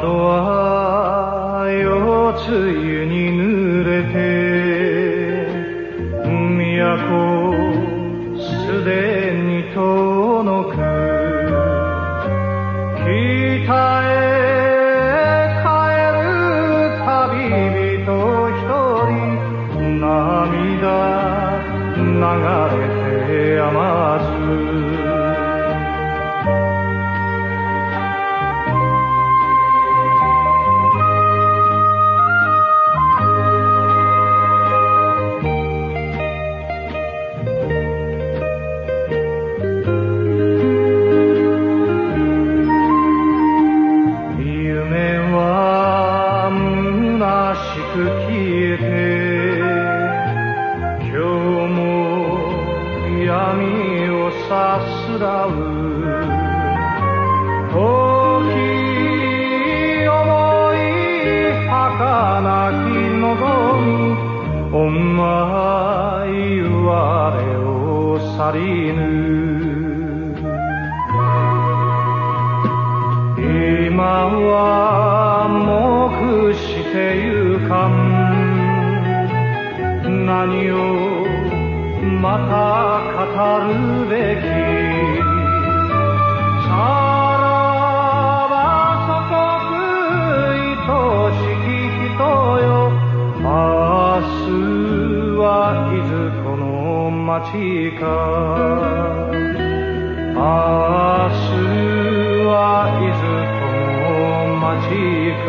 窓は夜露に濡れて都すでに遠のく期待えて今日も闇をさすらう。時思い儚き望みお前我を去りぬ。今は黙してゆかん何をまた語るべき。さらば祖国愛しき人よ。明日はいずこの街か。明日はいずこの街か。